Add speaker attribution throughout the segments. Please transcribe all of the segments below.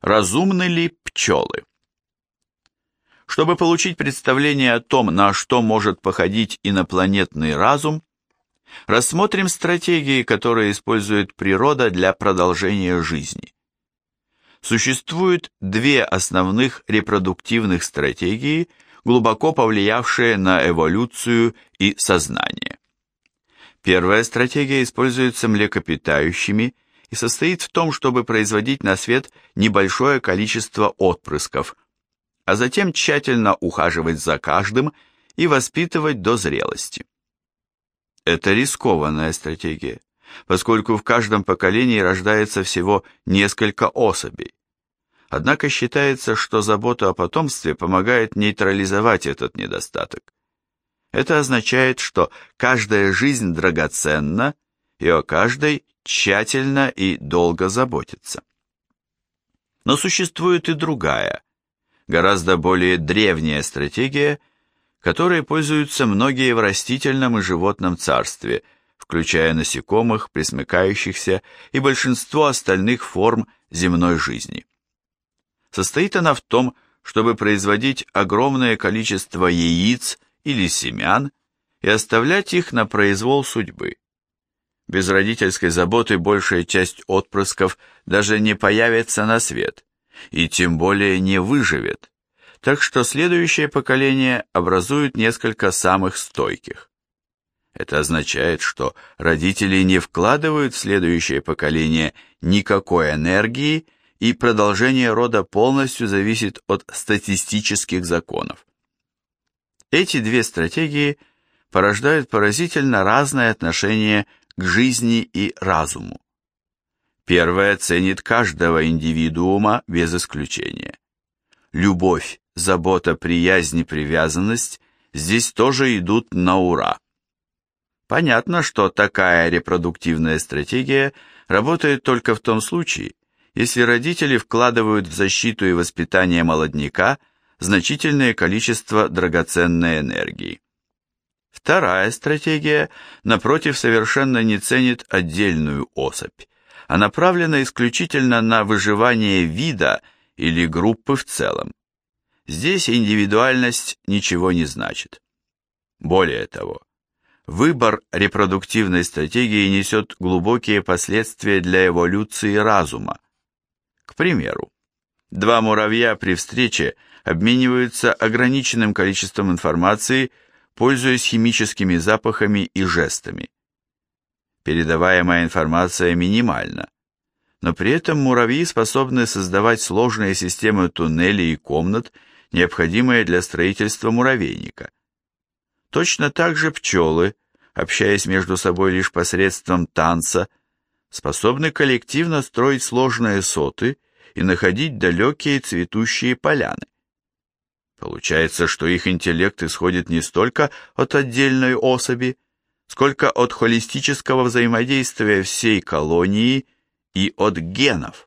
Speaker 1: Разумны ли пчелы? Чтобы получить представление о том, на что может походить инопланетный разум, рассмотрим стратегии, которые использует природа для продолжения жизни. Существует две основных репродуктивных стратегии, глубоко повлиявшие на эволюцию и сознание. Первая стратегия используется млекопитающими и состоит в том, чтобы производить на свет небольшое количество отпрысков, а затем тщательно ухаживать за каждым и воспитывать до зрелости. Это рискованная стратегия, поскольку в каждом поколении рождается всего несколько особей. Однако считается, что забота о потомстве помогает нейтрализовать этот недостаток. Это означает, что каждая жизнь драгоценна, и о каждой тщательно и долго заботиться. Но существует и другая, гораздо более древняя стратегия, которой пользуются многие в растительном и животном царстве, включая насекомых, пресмыкающихся и большинство остальных форм земной жизни. Состоит она в том, чтобы производить огромное количество яиц или семян и оставлять их на произвол судьбы. Без родительской заботы большая часть отпрысков даже не появится на свет, и тем более не выживет, так что следующее поколение образует несколько самых стойких. Это означает, что родители не вкладывают в следующее поколение никакой энергии, и продолжение рода полностью зависит от статистических законов. Эти две стратегии порождают поразительно разное отношение к жизни и разуму. Первая ценит каждого индивидуума без исключения. Любовь, забота, приязнь и привязанность здесь тоже идут на ура. Понятно, что такая репродуктивная стратегия работает только в том случае, если родители вкладывают в защиту и воспитание молодняка значительное количество драгоценной энергии. Вторая стратегия, напротив, совершенно не ценит отдельную особь, а направлена исключительно на выживание вида или группы в целом. Здесь индивидуальность ничего не значит. Более того, выбор репродуктивной стратегии несет глубокие последствия для эволюции разума. К примеру, два муравья при встрече обмениваются ограниченным количеством информации пользуясь химическими запахами и жестами. Передаваемая информация минимальна, но при этом муравьи способны создавать сложные системы туннелей и комнат, необходимые для строительства муравейника. Точно так же пчелы, общаясь между собой лишь посредством танца, способны коллективно строить сложные соты и находить далекие цветущие поляны. Получается, что их интеллект исходит не столько от отдельной особи, сколько от холистического взаимодействия всей колонии и от генов.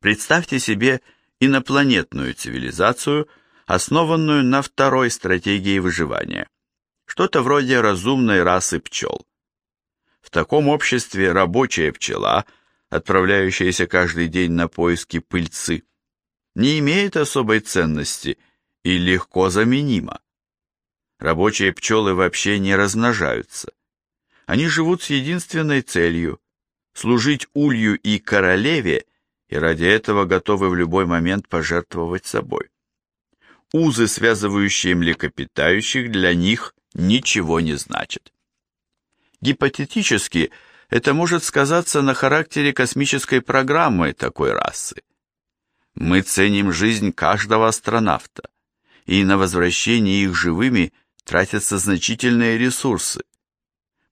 Speaker 1: Представьте себе инопланетную цивилизацию, основанную на второй стратегии выживания, что-то вроде разумной расы пчел. В таком обществе рабочая пчела, отправляющаяся каждый день на поиски пыльцы, не имеет особой ценности и легко заменима. Рабочие пчелы вообще не размножаются. Они живут с единственной целью – служить улью и королеве, и ради этого готовы в любой момент пожертвовать собой. Узы, связывающие млекопитающих, для них ничего не значат. Гипотетически, это может сказаться на характере космической программы такой расы. Мы ценим жизнь каждого астронавта, и на возвращение их живыми тратятся значительные ресурсы.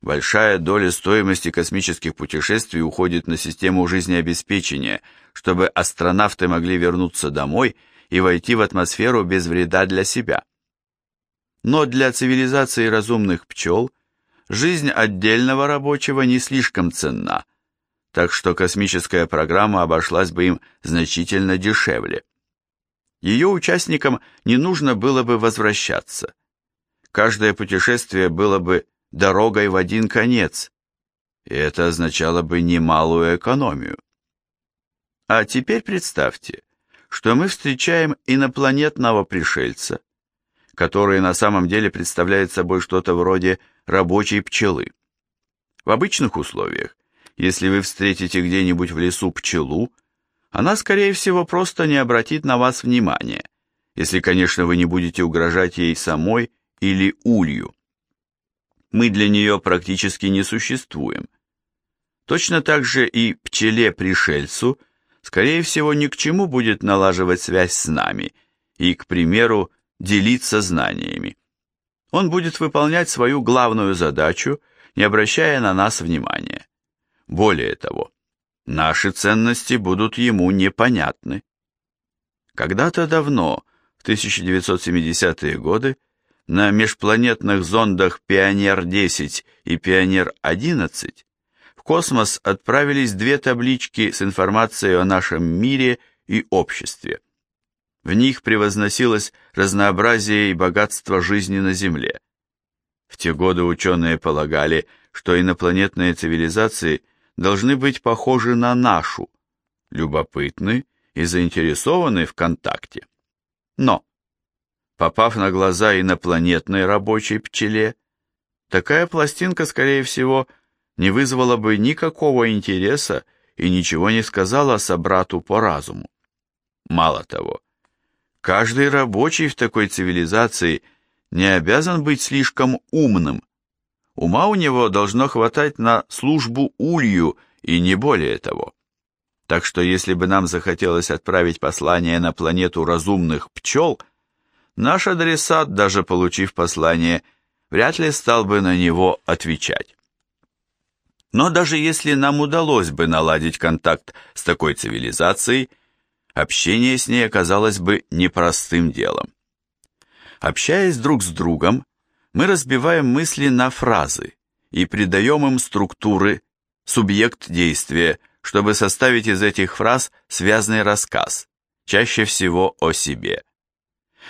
Speaker 1: Большая доля стоимости космических путешествий уходит на систему жизнеобеспечения, чтобы астронавты могли вернуться домой и войти в атмосферу без вреда для себя. Но для цивилизации разумных пчел жизнь отдельного рабочего не слишком ценна – так что космическая программа обошлась бы им значительно дешевле. Ее участникам не нужно было бы возвращаться. Каждое путешествие было бы дорогой в один конец, и это означало бы немалую экономию. А теперь представьте, что мы встречаем инопланетного пришельца, который на самом деле представляет собой что-то вроде рабочей пчелы. В обычных условиях, если вы встретите где-нибудь в лесу пчелу, она, скорее всего, просто не обратит на вас внимания, если, конечно, вы не будете угрожать ей самой или улью. Мы для нее практически не существуем. Точно так же и пчеле-пришельцу, скорее всего, ни к чему будет налаживать связь с нами и, к примеру, делиться знаниями. Он будет выполнять свою главную задачу, не обращая на нас внимания. Более того, наши ценности будут ему непонятны. Когда-то давно, в 1970-е годы, на межпланетных зондах «Пионер-10» и «Пионер-11» в космос отправились две таблички с информацией о нашем мире и обществе. В них превозносилось разнообразие и богатство жизни на Земле. В те годы ученые полагали, что инопланетные цивилизации должны быть похожи на нашу, любопытны и заинтересованы в контакте. Но, попав на глаза инопланетной рабочей пчеле, такая пластинка, скорее всего, не вызвала бы никакого интереса и ничего не сказала собрату по разуму. Мало того, Каждый рабочий в такой цивилизации не обязан быть слишком умным. Ума у него должно хватать на службу улью и не более того. Так что если бы нам захотелось отправить послание на планету разумных пчел, наш адресат, даже получив послание, вряд ли стал бы на него отвечать. Но даже если нам удалось бы наладить контакт с такой цивилизацией, общение с ней оказалось бы непростым делом. Общаясь друг с другом, мы разбиваем мысли на фразы и придаем им структуры, субъект действия, чтобы составить из этих фраз связный рассказ, чаще всего о себе.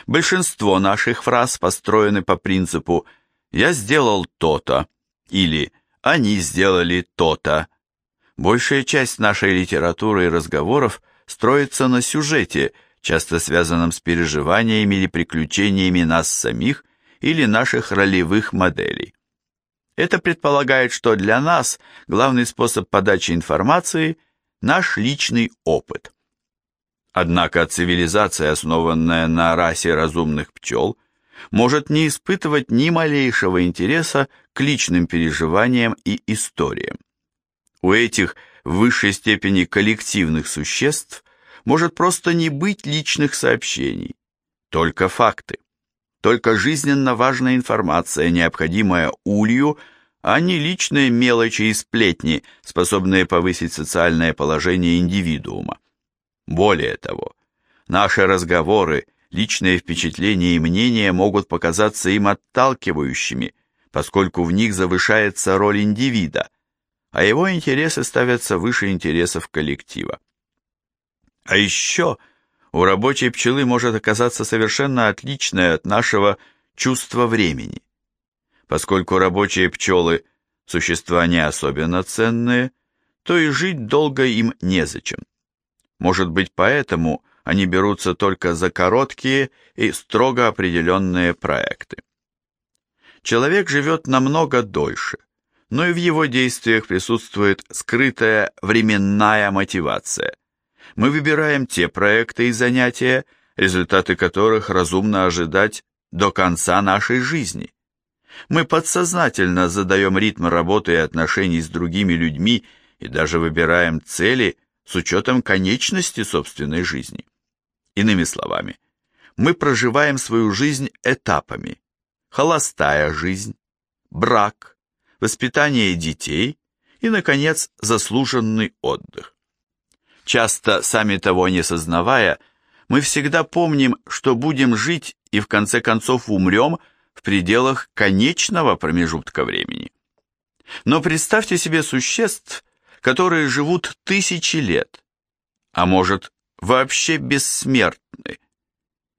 Speaker 1: Большинство наших фраз построены по принципу «я сделал то-то» или «они сделали то-то». Большая часть нашей литературы и разговоров – строится на сюжете, часто связанном с переживаниями или приключениями нас самих или наших ролевых моделей. Это предполагает, что для нас главный способ подачи информации – наш личный опыт. Однако цивилизация, основанная на расе разумных пчел, может не испытывать ни малейшего интереса к личным переживаниям и историям. У этих в высшей степени коллективных существ может просто не быть личных сообщений, только факты, только жизненно важная информация, необходимая улью, а не личные мелочи и сплетни, способные повысить социальное положение индивидуума. Более того, наши разговоры, личные впечатления и мнения могут показаться им отталкивающими, поскольку в них завышается роль индивида, а его интересы ставятся выше интересов коллектива. А еще у рабочей пчелы может оказаться совершенно отличное от нашего чувства времени. Поскольку рабочие пчелы – существа не особенно ценные, то и жить долго им незачем. Может быть, поэтому они берутся только за короткие и строго определенные проекты. Человек живет намного дольше, но и в его действиях присутствует скрытая временная мотивация. Мы выбираем те проекты и занятия, результаты которых разумно ожидать до конца нашей жизни. Мы подсознательно задаем ритм работы и отношений с другими людьми и даже выбираем цели с учетом конечности собственной жизни. Иными словами, мы проживаем свою жизнь этапами. Холостая жизнь, брак, воспитание детей и, наконец, заслуженный отдых. Часто, сами того не сознавая, мы всегда помним, что будем жить и в конце концов умрем в пределах конечного промежутка времени. Но представьте себе существ, которые живут тысячи лет, а может, вообще бессмертны.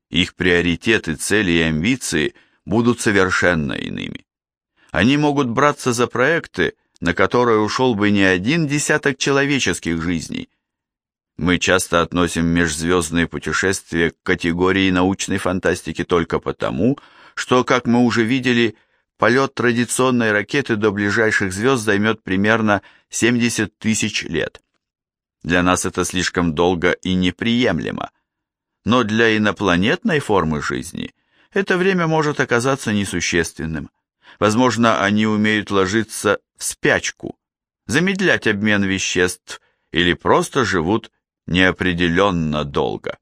Speaker 1: Их приоритеты, цели и амбиции будут совершенно иными. Они могут браться за проекты, на которые ушел бы не один десяток человеческих жизней. Мы часто относим межзвездные путешествия к категории научной фантастики только потому, что, как мы уже видели, полет традиционной ракеты до ближайших звезд займет примерно 70 тысяч лет. Для нас это слишком долго и неприемлемо. Но для инопланетной формы жизни это время может оказаться несущественным. Возможно, они умеют ложиться в спячку, замедлять обмен веществ или просто живут неопределенно долго.